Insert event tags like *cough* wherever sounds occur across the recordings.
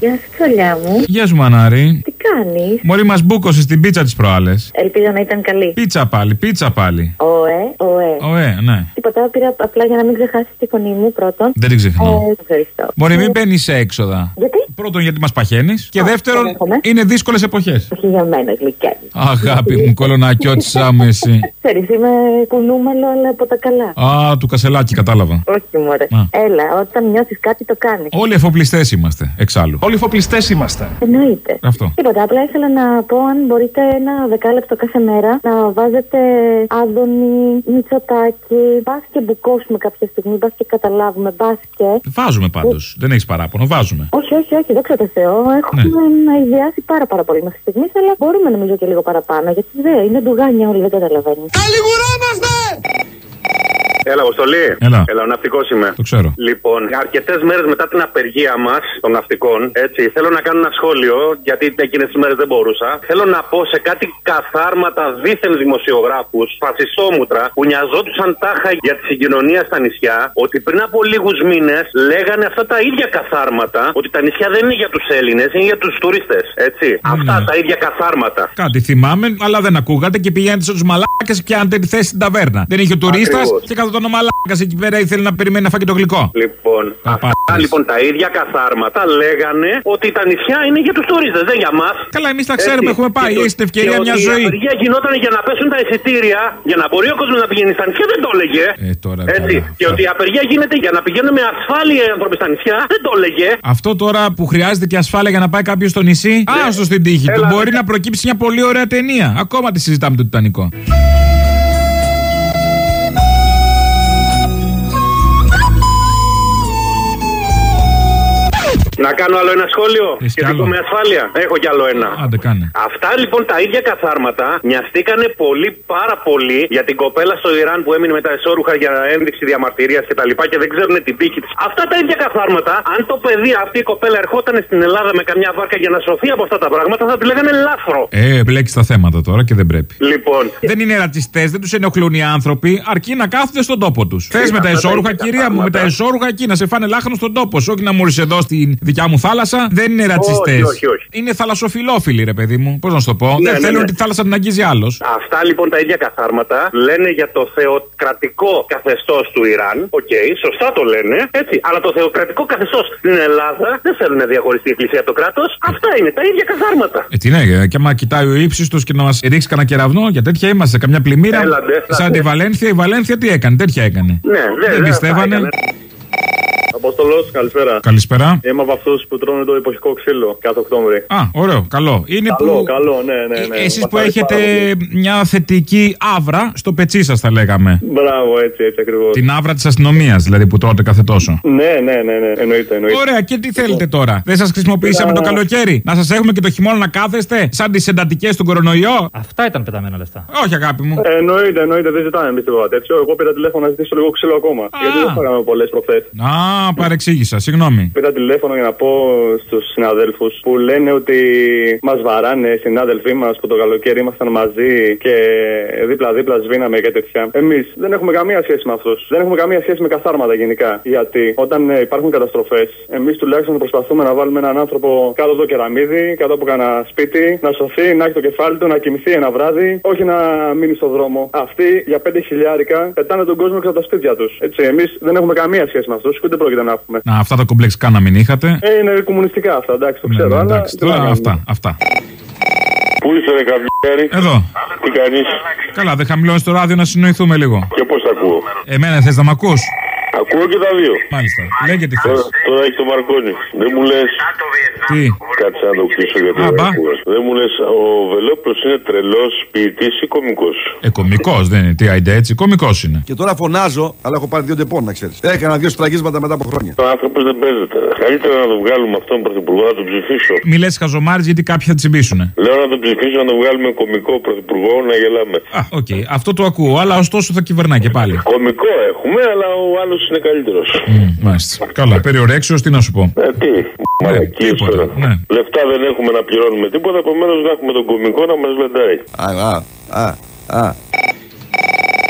Γεια σου, τσολιά μου. Γεια σου, Μανάρη. Τι κάνεις; Μωρή μας μπούκωσες την πίτσα της προάλλες. Ελπίζω να ήταν καλή. Πίτσα πάλι, πίτσα πάλι. Ωε, ωε. Ωε, ναι. Τίποτα, πήρα απλά για να μην ξεχάσεις τη φωνή μου πρώτον. Δεν την ξεχνώ. Ε, ευχαριστώ. Μωρή, μην μπαίνεις σε έξοδα. Γιατί; Πρώτον, γιατί μας παχαίνεις. Και Α, δεύτερον, το δέχομαι. είναι δύσκολες εποχές. Όχι για μένα, γλυκιά. Αγάπη μου, κολονακιώτησά *laughs* μου εσύ. Ξέρεις, είμαι κουνούμαλο, αλλά από τα καλά. Α, του κασελάκι, κατάλαβα. Όχι, μωρέ. Α. Έλα, όταν νιώθεις κάτι, το κάνεις. Όλοι εφοπλιστές είμαστε, εξάλλου. Όλοι φοπλιστέ είμαστε. Εννοείται. Αυτό. Τίποτα, απλά ήθελα να πω αν μπορείτε ένα δεκάλεπτο κάθε μέρα να βάζετε Άδωνη, Μητσοτάκη, μπα και μπουκώσουμε κάποια στιγμή, μπας και καταλάβουμε, μπας και. Βάζουμε πάντως. Δεν έχεις παράπονο, βάζουμε. Όχι, όχι, όχι, δόξα τω Θεώ. Έχουμε να ιδιάσει πάρα, πάρα πολύ μέχρι στιγμής, αλλά μπορούμε νομίζω και λίγο παραπάνω. Γιατί δεν είναι ντουγάνια όλοι, δεν καταλαβαίνουν. Έλα, Αποστολή. Έλα. Έλα, ο ναυτικός είμαι. Το ξέρω. Λοιπόν, αρκετές μέρες μετά την απεργία μας των ναυτικών, έτσι, θέλω να κάνω ένα σχόλιο, γιατί εκείνες τις μέρες δεν μπορούσα. Θέλω να πω σε κάτι καθάρματα δίθεν δημοσιογράφους, φασιστόμουτρα, που νοιαζόντουσαν τάχα για τη συγκοινωνία στα νησιά, ότι πριν από λίγους μήνες λέγανε αυτά τα ίδια καθάρματα, ότι τα νησιά δεν είναι για τους Έλληνες, είναι για τους τουρίστες. Έτσι. Αυτά τα ίδια καθάρματα. Κάτι θυμάμαι, αλλά δεν ακούγατε και πηγαίνετε στου μαλάκες και πιάνετε τη θέση στην ταβέρνα. Δεν είχε ο τουρίστας Ακριβώς. και καθόταν ο μαλάκα εκεί πέρα ήθελε να περιμένει να φάει και το γλυκό. Λοιπόν, Τα αυτά πάρεις. λοιπόν τα ίδια καθάρματα λέγανε ότι τα νησιά είναι για τους τουρίστες, δεν για μας. Καλά, εμείς τα ξέρουμε, έχουμε πάει. Έχει την ευκαιρία μια Η ζωή. απεργία γινόταν για να πέσουν τα εισιτήρια, για να μπορεί ο κόσμος να πηγαίνει στα νησιά, δεν το έλεγε. Ε, τώρα Έτσι. καλά. Και ότι η απεργία γίνεται για να πηγαίνουν με ασφάλεια οι άνθρωποι στα νησιά, δεν το έλεγε. Αυτό τώρα που χρειάζεται και ασφάλεια για να πάει κάποιος στο νησί, άστο στην τύχη του. Ναι. Έλα, Μπορεί ναι. να προκύψει μια πολύ ωραία ταινία. Ακόμα τη συζητάμε το Τιτανικό. Να κάνω άλλο ένα σχόλιο Έχεις κι σχετικό άλλο; με ασφάλεια. Έχω κι άλλο ένα. Άντε, κάνε. Αυτά λοιπόν τα ίδια καθάρματα μοιαστήκανε πολύ πάρα πολύ για την κοπέλα στο Ιράν που έμεινε με τα εσόρουχα για ένδειξη διαμαρτυρίας και τα λοιπά και δεν ξέρουν την τύχη της. Αυτά τα ίδια καθάρματα, αν το παιδί αυτή η κοπέλα ερχόταν στην Ελλάδα με καμιά βάρκα για να σωθεί από αυτά τα πράγματα, θα τη λέγανε λάθρο. Ε, μπλέκει τα θέματα τώρα και δεν πρέπει. Λοιπόν, Δεν είναι ρατσιστές, δεν τους ενοχλούν οι άνθρωποι, αρκεί να κάθονται στον τόπο τους. Θες με τα αυτά τα εσόρουχα, ίδια κυρία μου, με τα πράγματα. εσόρουχα εκεί να σε φάνε λάχανος στον τόπο σου. Όχι να μου εδώ στην δικιά μου θάλασσα. Δεν είναι ρατσιστές. Όχι, όχι, όχι. Είναι θαλασσοφιλόφιλοι, ρε παιδί μου. Πώς να σου το πω; Ναι, δεν ναι, θέλουν ναι. τη θάλασσα να την αγγίζει άλλος. Αυτά λοιπόν τα ίδια καθάρματα λένε για το θεοκρατικό καθεστώς του Ιράν. Οκ, σωστά το λένε. Έτσι. Αλλά το θεοκρατικό καθεστώς στην Ελλάδα δεν θέλουν να διαχωριστεί η Εκκλησία από το κράτος. Αυτά είναι τα ίδια καθάρματα. Ε, τι ναι, ε, και άμα κοιτάει ο ύψιστος και να μας ρίξει κανένα κεραυνό, για τέτοια είμαστε. Καμιά πλημμύρα. Ελάτε, ελάτε. Σαν τη Βαλένθια, η Βαλένθια τι έκανε, τέτοια έκανε. Ναι, δεν, Δεν πιστεύανε. Θα έκανε. Απόστολε, καλησπέρα. Καλησπέρα. Είμαι από αυτούς που τρώνε το εποχικό ξύλο κάθε Οκτώβρη. Α, ωραίο, καλό. Είναι Καλό, που... καλό, ναι, ναι. ναι. Εσείς Μας που αρέσει έχετε πάρα πολύ. μια θετική άβρα στο πετσί σας, θα λέγαμε. Μπράβο, έτσι, έτσι ακριβώς. Την άβρα της αστυνομίας, δηλαδή που τρώτε κάθε τόσο. Ναι, ναι, ναι, ναι, εννοείται, εννοείται. Ωραία, και τι θέλετε τώρα; Δεν σας χρησιμοποιήσαμε το καλοκαίρι; Να σας έχουμε και το χειμώνα να κάθεστε σαν τις εντατικές του κορονοϊό; Αυτά ήταν πεταμένα λεφτά. Όχι, αγάπη μου. Ε, εννοείται, εννοείται, δεν ζητάμε εμείς τίποτα τέτοιο. Εγώ πήρα τηλέφωνο να ζητήσω λίγο ξύλο ακόμα. Γιατί δεν φάγαμε πολλές προχθές. Α, παρεξήγησα, συγγνώμη. Πήρα τηλέφωνο για να πω στους συναδέλφους που λένε ότι μας βαράνε οι συνάδελφοί μας που το καλοκαίρι ήμασταν μαζί και δίπλα-δίπλα σβήναμε και τέτοια. Εμείς δεν έχουμε καμία σχέση με αυτούς. Δεν έχουμε καμία σχέση με καθάρματα γενικά. Γιατί όταν ε, υπάρχουν καταστροφές, εμείς τουλάχιστον προσπαθούμε να βάλουμε έναν άνθρωπο κάτω από το κεραμίδι, κάτω από κανένα σπίτι, να σωθεί, να έχει το κεφάλι του, να κοιμηθεί ένα βράδυ, όχι να μείνει στο δρόμο. Αυτοί για 5 χιλιάρικα πετάνε τον κόσμο έξω από τα σπίτια τους. Έτσι, εμείς δεν έχουμε καμία σχέση με αυτούς και ούτε πρόκειται να έχουμε. Να, αυτά τα κομπλεξ καν να μην είχατε. Ε, είναι κομμουνιστικά αυτά, εντάξει, το Ναι, ξέρω. ναι, αλλά εντάξει, τι να τώρα κάνουμε. αυτά, αυτά. Πού είσαι, ρε καβλιάρη, Εδώ. τι κάνεις; Καλά, δεν χαμηλώνεις το ράδιο να συνοηθούμε λίγο. και πώς τα ακούω; Εμένα θες να μ' ακούς; Ακούω και τα δύο. Μάλιστα. Λέγε τι θες. Τώρα, τώρα έχει το Μαρκόνι. Δεν μου λε. Τι; Κάτσε να το κλείσω γιατί Α, δεν μπα. ακούω. Δεν μου λες, ο Βελόπουλος είναι τρελός ποιητής ή κωμικός; Ε, κωμικός δεν είναι. Τι άιντε έτσι, κωμικός είναι. Και τώρα φωνάζω, αλλά έχω πάρει δύο Depon να ξέρεις. Έκανα δύο σφραγίσματα μετά από χρόνια. Ο άνθρωπος δεν παίζεται. Καλύτερα να το βγάλουμε αυτόν πρωθυπουργό, να τον ψηφίσω. Μη λες χαζομάρες γιατί κάποιοι θα τσιμπήσουνε. Λέω να τον ψηφίσω, να τον βγάλουμε κωμικό πρωθυπουργό, να γελάμε. Α, οκ. Αυτό το ακούω, αλλά ωστόσο θα κυβερνάει και πάλι. Κωμικό έχουμε, αλλά ο άλλος είναι καλύτερος. Μμ, μάλιστα. Καλά, περί ορέξεως, τι να σου πω. Ε, τι, μαλακίες τίποτα, τώρα. ναι. Λεφτά δεν έχουμε να πληρώνουμε τίποτα, επομένως να έχουμε τον κωμικό να μας γλεντάει. Α, α, α, α.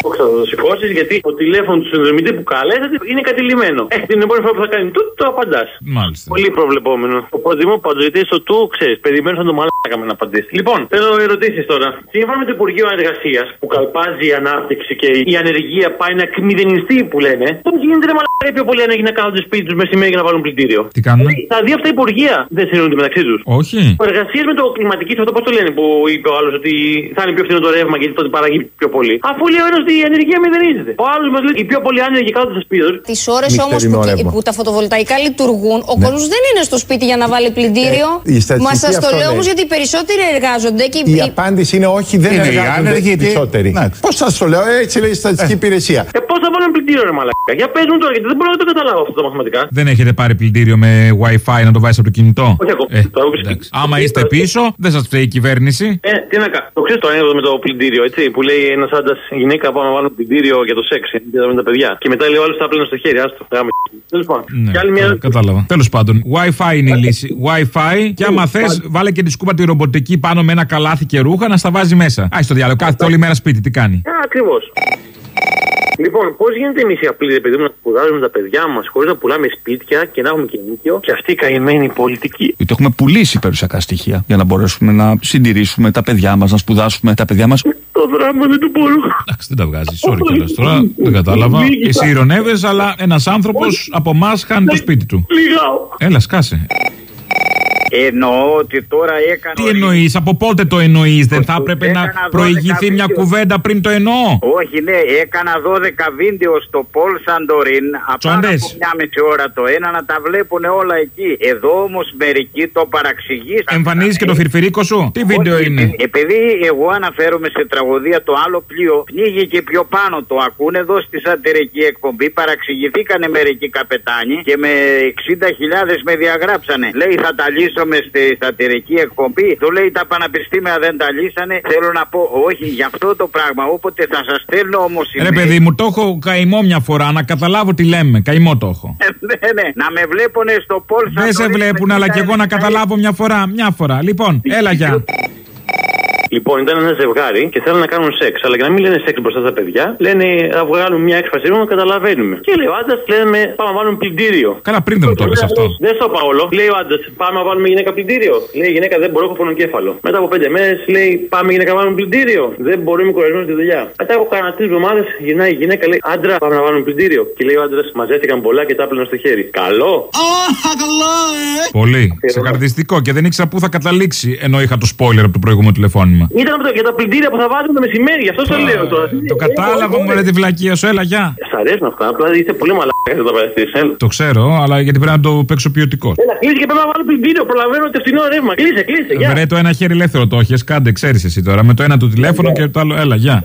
Όχι, θα το σηκώσεις γιατί το τηλέφωνο του συνδρομητή που καλέσατε είναι κατηλημένο. Ε, την επόμενη φορά που θα κάνει τούτο το απαντάς. Μάλιστα. Πολύ προβλεπόμενο. Οπότε μου παντζητή στο του, ξέρεις, περιμένω σαν το μαλάκα με να απαντήσει. Λοιπόν, θέλω ερωτήσεις τώρα. Σύμφωνα με το Υπουργείο Εργασίας που καλπάζει η ανάπτυξη και η ανεργία πάει να εκμηδενιστεί που λένε, πώς γίνεται ρε μαλάκα οι πιο πολλοί άνεργοι να κάνουν το σπίτι τους μεσημέρι για να βάλουν πλυντήριο; Τι κάνουν. Δηλαδή, τα δύο αυτά υπουργεία δεν συνεννοούνται μεταξύ τους. Όχι. Εργασίε με το κλιματική, αυτό πώς το λένε που είπε ο άλλος ότι θα είναι πιο φθηνό το ρεύμα γιατί τότε παραγεί πιο πολύ. Αφού λέει ο ένας ότι η ανεργία μηδενίζεται. Ο άλλος μας λέει οι πιο πολλοί άνεργοι κάτω στα σπίτια τους. Τις ώρες όμως Νυχτερινό που, ρεύμα. που τα φωτοβολταϊκά λειτουργούν, ο κόσμος δεν είναι στο σπίτι για να βάλει πλυντήριο. Ε, η στατιστική Μα σας το αυτό λέω λέει. όμως γιατί οι περισσότεροι εργάζονται και Η απάντηση είναι όχι, δεν Είναι οι εργάζονται άνεργοι οι και- περισσότεροι. Ναι. Πώς σας το λέω, έτσι λέει η στατιστική υπηρεσία. Ε, πώς θα βάλουν πλυντήριο ρε μαλάκα. Για πες μου τώρα γιατί δεν μπορώ να το καταλάβω αυτό τα μαθηματικά. Δεν έχετε πάρει πλυντήριο με WiFi να το βάζεις από το κινητό; Όχι ακόμα. Ε, Το έχω πει. εντάξει. Άμα είστε πίσω, δεν σας φταίει η κυβέρνηση. Ε, τι να κάνω. Το ξέρεις το ανέκδοτο με το πλυντήριο, έτσι. Που λέει ένας άντρα γυναίκα πάμε να βάλουν πλυντήριο για το σεξ. Για με τα παιδιά. Και μετά λέει ο άλλος τα πλένω στο χέρι. Άστο. Γάμε. Τέλος πάντων. Ναι, Και άλλη μια. καλά, κατάλαβα. Τέλος πάντων, WiFi είναι η λύση. WiFi και άμα θες, βάλε και τη σκούπα τη ρομποτική πάνω με ένα καλάθι και ρούχα να στα βάζει μέσα. Άει στο διάλογο, κάθεται όλη μέρα σπίτι, τι κάνει. Ακριβώς. Λοιπόν, πώς γίνεται εμεί οι απλοί ρε παιδί μου να σπουδάζουμε τα παιδιά μας χωρίς να πουλάμε σπίτια και να έχουμε και νίκιο; Και αυτή η καημένη πολιτική. Γιατί έχουμε πουλήσει περιουσιακά στοιχεία για να μπορέσουμε να συντηρήσουμε τα παιδιά μας, να σπουδάσουμε τα παιδιά μας. Το δράμα δεν το μπορώ. Εντάξει, δεν τα βγάζει. Sorry κιόλας τώρα. Δεν κατάλαβα. Εσύ ηρωνεύει, αλλά ένας άνθρωπος από εμάς χάνει το σπίτι του. Λιγάω. Έλα, σκάσε. Εννοώ ότι τώρα έκανα. Τι εννοείς, από πότε το εννοείς, δεν θα έπρεπε να Έκανα προηγηθεί 12 μια βίντεο. κουβέντα πριν το εννοώ; Όχι, ναι, έκανα 12 βίντεο στο Πολ Σαντορίν. Από Τσόντες. από μια μισή ώρα το ένα να τα βλέπουν όλα εκεί. Εδώ όμως μερικοί το παραξηγήσαν. Εμφανίζεις και το φιρφυρίκο σου; Τι βίντεο Όχι, είναι; επειδή- Επειδή εγώ αναφέρομαι σε τραγωδία το άλλο πλοίο, πνίγηκε πιο πάνω. Το ακούνε εδώ στη σατυρική εκπομπή. Παραξηγηθήκανε μερικοί καπετάνοι και με 60.000 με διαγράψανε. Λέει θα τα λύσουμε στη σατυρική εκπομπή. Του λέει τα πανεπιστήμια δεν τα λύσανε. Θέλω να πω, όχι για αυτό το πράγμα. Όποτε θα σας στέλνω όμως. Ρε παιδί μου, το έχω καημό μια φορά, να καταλάβω τι λέμε. Καημό το έχω. ναι, ναι, να με βλέπουνε στο Πολ Δεν σε βλέπουν, αλλά και εγώ να καταλάβω μια φορά. Μια φορά. Λοιπόν, έλα γεια. Λοιπόν, ήταν ένα ζευγάρι και θέλουν να κάνουν σεξ. Αλλά για να μην λένε σεξ μπροστά στα παιδιά, λένε να βγάλουν μια έκφραση να καταλαβαίνουμε. Και λέει ο άντρας, λέμε πάμε να βάλουμε πλυντήριο. Καλά, πριν δεν μου το είπε αυτό. Δεν στο είπα όλο. Λέει ο άντρας, πάμε να βάλουμε γυναίκα πλυντήριο. Λέει η γυναίκα, δεν μπορώ, έχω πονοκέφαλο. Μετά από πέντε μέρες λέει, πάμε γυναίκα να βάλουμε πλυντήριο. Δεν μπορώ, είμαι κουρασμένος στη δουλειά. Μετά από κανένα τρεις εβδομάδες γυρνάει η γυναίκα, λέει, άντρα, πάμε να βάλουμε πλυντήριο. Και λέει ο άντρας, μαζεύτηκαν πολλά και τα έπλαινε στο χέρι. Καλό. Πολύ. Ξεκαρδιστικό και δεν ήξερα πού θα καταλήξει ενώ είχα το spoiler από το προηγούμενο τηλεφώνημα. Ήταν από το, για τα πλυντήρια που θα βάζουμε το μεσημέρι, γι' αυτό το λέω τώρα. Το κατάλαβα μου ρε τη βλακία σου, έλα γεια. Σ' αρέσουν αυτά, απλά είστε πολύ μαλάκα να τα παραστήσει. Το ξέρω, αλλά γιατί πρέπει να το παίξω ποιοτικό. Έλα, κλείσει και πρέπει να βάλω πλυντήριο. Προλαβαίνω το φθηνό ρεύμα. Κλείσε, κλείσε. Γεια. Βρε το ένα χέρι ελεύθερο το έχεις, κάντε, ξέρεις εσύ τώρα. Με το ένα του τηλέφωνο και το άλλο, έλα γεια.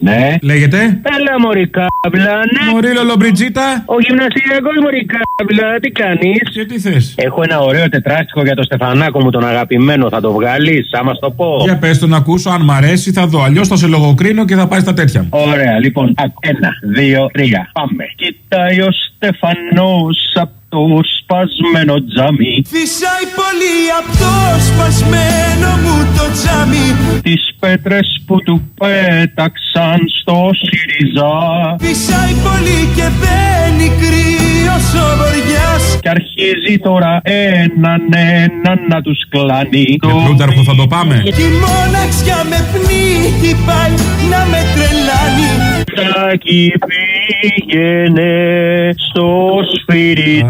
Ναι. Λέγεται; Έλα μωρή κάμπλα, ναι. Μωρή Λολομπριτζίτα. Ο γυμναστηριακός μωρή κάμπλα, τι κάνεις; Και τι θες; Έχω ένα ωραίο τετράστιχο για το Στεφανάκο μου τον αγαπημένο, θα το βγάλεις, άμα στο πω. Για πες το να ακούσω, αν μ' αρέσει θα δω. Αλλιώς θα σε λογοκρίνω και θα πάει στα τέτοια μου. Ωραία, λοιπόν, άκου. ένα, δύο, τρία, πάμε. Κοιτάει ο Στεφανός απ' το σπασμένο τζάμι. Φυσάει πολύ απ' το σπασμένο μου το τζάμι Τις πέτρες που του πέταξαν στο ΣΥΡΙΖΑ. Φυσάει πολύ και μπαίνει κρύος ο βοριάς Και αρχίζει τώρα έναν έναν να τους κλάνει. Και πλούταρχο θα το πάμε. Κι η μοναξιά με πνίγει πάει να με τρελάνει Τάκι πήγαινε στο σφυρί.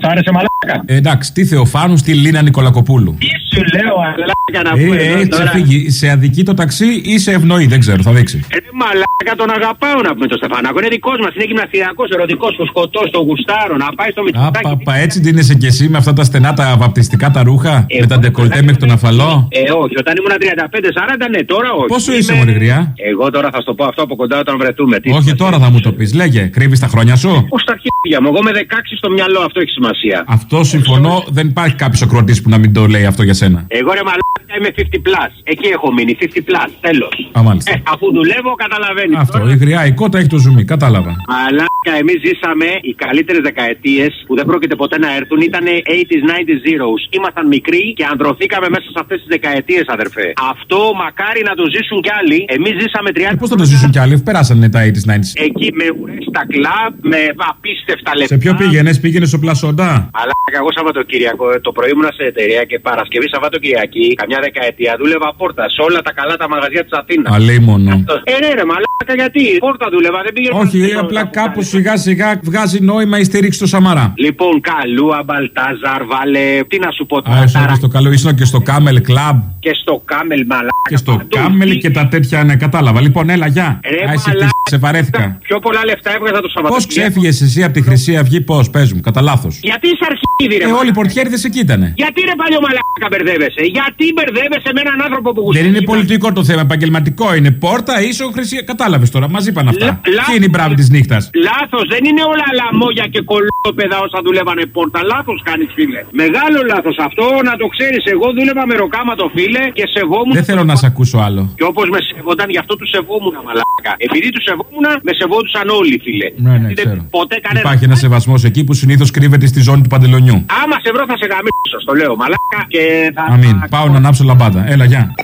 Σ' άρεσε μαλάκα. Ε, εντάξει, τι Θεοφάνους στη Λίνα Νικολακοπούλου. Τι σου λέω, αλάκα να πούμε Ε, εδώ έχει τώρα. ξεφύγει. Σε αδική το ταξί ή σε ευνοεί, δεν ξέρω, θα δείξει. Ε, μαλάκα τον αγαπάω να πούμε το Στεφανάκο. Είναι δικός μας, είναι γυμναστηριακό, ερωτικός, το σκοτώ, το γουστάρω, να πάει στο Α, μυτσοτάκι. παπα, έτσι ντύνεσαι κι εσύ με αυτά τα στενά τα βαπτιστικά τα ρούχα, Ε, με τα ντεκολτέ μέχρι τον αφαλό; Ε, όχι, όταν ήμουν 35-40, ναι, τώρα όχι. Πόσο Είμαι- είσαι, Μωρή Γριά; Εγώ τώρα θα σου το πω αυτό από κοντά όταν βρεθούμε. Τι Όχι τώρα θα μου το πεις, λέγε, κρύβεις τα χρόνια σου; Πώ τα αρχίδια μου, εγώ με 16 στο μυαλό, αυτό έχει σημασία. Αυτό συμφωνώ, δεν υπάρχει κάποιος ακροατή που να μην το λέει αυτό για εσένα. Εγώ ρε μαλάκα είμαι 50 plus. Εκεί έχω μείνει. 50 plus. Τέλος. Α, μάλιστα. Ε, αφού δουλεύω, καταλαβαίνεις. Αυτό, η γριά η κότα έχει το ζουμί, κατάλαβα. Μαλάκα, εμείς ζήσαμε οι καλύτερες δεκαετίες που δεν πρόκειται ποτέ να έρθουν. Ήταν 80s, 90s, zeros. Ήμασταν μικροί και ανδρωθήκαμε μέσα σε αυτές τις δεκαετίες, αδερφέ. Αυτό μακάρι να το ζήσουν κι άλλοι. Εμείς ζήσαμε 30 Πώς θα το ζήσουν κι άλλοι, περάσανε τα 80s, 90s. Εκεί με ουρές στα κλαμπ, με απίστευτα λεφτά. Σε ποιο πήγαινες, πήγαινες στο πλασόντα; Αλλά εγώ Σαββατοκύριακο, ε, το πρωί ήμουνα σε εταιρεία και Παρασκευή Σαββατοκυριακή, καμιά δεκαετία δούλευα πόρτα σε όλα τα καλά τα μαγαζιά της Αθήνας. Αλίμονο. Ε, ναι, ρε, μαλάκα, γιατί; Πόρτα δούλευα, δεν πήγε Όχι, απλά κάπου σιγά σιγά βγάζει νόημα η στήριξη στο Σαμαρά. Λοιπόν, καλούα, μπαλτάζαρ, βάλε. Τι να σου πω Α, τώρα. ήσουν και στο καλό, ήσουν και στο Camel Club Και στο κάμελ, μαλάκα. και στο Camel και τα τέτοια, ναι, κατάλαβα. Λοιπόν, έλα, γεια. Ρε, Α, είσαι μαλάκα. χ- σε βαρέθηκα. Πιο πολλά λεφτά έβγαζα το Πώς Σαββατοκύριακο. ξέφυγες εσύ από τη Χρυσή Αυγή, πώς, πες μου, κατά λάθος. Γιατί είσαι αρχίδι, ρε. Ε, όλοι οι μαλάκα. πορτιέριδες εκεί ήτανε. Γιατί ρε παλιό μαλάκα μπερδεύεσαι. Γιατί μπερδεύεσαι με έναν άνθρωπο που Δεν είναι πολιτικό το θέμα, επαγγελματικό είναι. Πόρτα, ίσο, χρυσή. Κατάλαβες τώρα, μας είπαν αυτά. Λα- λα- Ποιοι είναι οι μπράβοι της νύχτας; Λάθος, δεν είναι όλα λαμόγια και κολόπεδα όσα δουλεύανε πόρτα. Λάθος κάνεις, φίλε. Μεγάλο λάθος αυτό να το ξέρεις. Εγώ δούλευα με ροκάματο, φίλε, και σεβόμουν. Δεν θέλω να σε ακούσω άλλο. Και όπως με σεβόταν, γι' αυτό τους σεβόμουν, μαλάκα. Επειδή τους σεβόμουν, με σεβόντουσαν όλοι, φίλε. Ναι, ναι, Δεν- ξέρω. Ποτέ κανένα. Υπάρχει ένας σεβασμός εκεί που συνήθως κρύβεται στη ζώνη του παντελονιού. Άμα σε βρω, θα σε γαμίσω, το λέω, μαλάκα. Και θα. Αμήν. Πάω να ανάψω λαμπάδα. Έλα, γεια.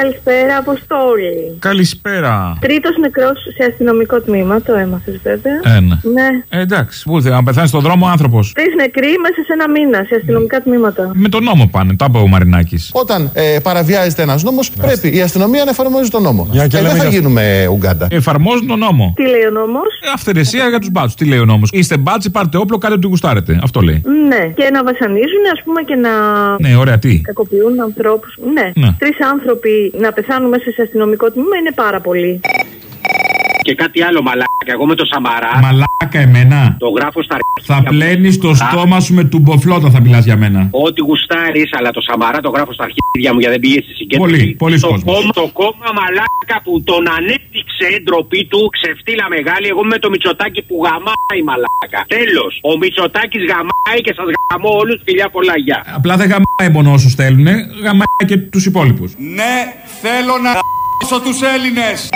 Καλησπέρα, Αποστόλη. Καλησπέρα. Τρίτος νεκρός σε αστυνομικό τμήμα, το έμαθες βέβαια. Ένα. Ναι. Ε, εντάξει. Πού θε, να πεθάνεις στον δρόμο άνθρωπος. Τρεις νεκροί μέσα σε ένα μήνα σε αστυνομικά τμήματα. Με τον νόμο πάνε, τα είπε ο Μαρινάκης. Όταν ε, παραβιάζεται ένας νόμος, πρέπει η αστυνομία να εφαρμόζει τον νόμο. Για και ε, δεν λέμε θα για- γίνουμε Ουγγάντα. Εφαρμόζουν τον νόμο. Τι λέει ο νόμος; Ε, Αυθαιρεσία για τους μπάτσους. Τι λέει ο νόμος; Είστε μπάτσι, πάρτε όπλο, κάντε ό,τι γουστάρετε. Αυτό λέει. Ναι. Και να βασανίζουν, ας πούμε, και να. Ναι, ωραία, τι; Κακοποιούν ανθρώπους. Ναι. Ναι. Τρεις άνθρωποι να πεθάνουν μέσα σε αστυνομικό τμήμα είναι πάρα πολύ. Και κάτι άλλο, μαλάκα. Εγώ με το Σαμαρά. Μαλάκα εμένα. Το γράφω στα Θα πλένεις το στόμα σου με τουμποφλό όταν θα μιλάς για μένα. Ό,τι γουστάρεις, αλλά το Σαμαρά το γράφω στα αρχίδια μου για δεν πήγες στη συγκέντρωση. Πολύ, πολύς το, κόσμος. κόμμα, το κόμμα μαλάκα που τον ανέπτυξε ντροπή του, ξεφτύλα μεγάλη. Εγώ με το Μητσοτάκι που γαμάει μαλάκα. Τέλος. Ο Μητσοτάκι γαμάει και σας γαμώ όλους. Φιλιά πολλά, γεια. Απλά δεν γαμάει μόνο όσους θέλουν, γαμάει και τους υπόλοιπους. Ναι, θέλω να τους Έλληνες.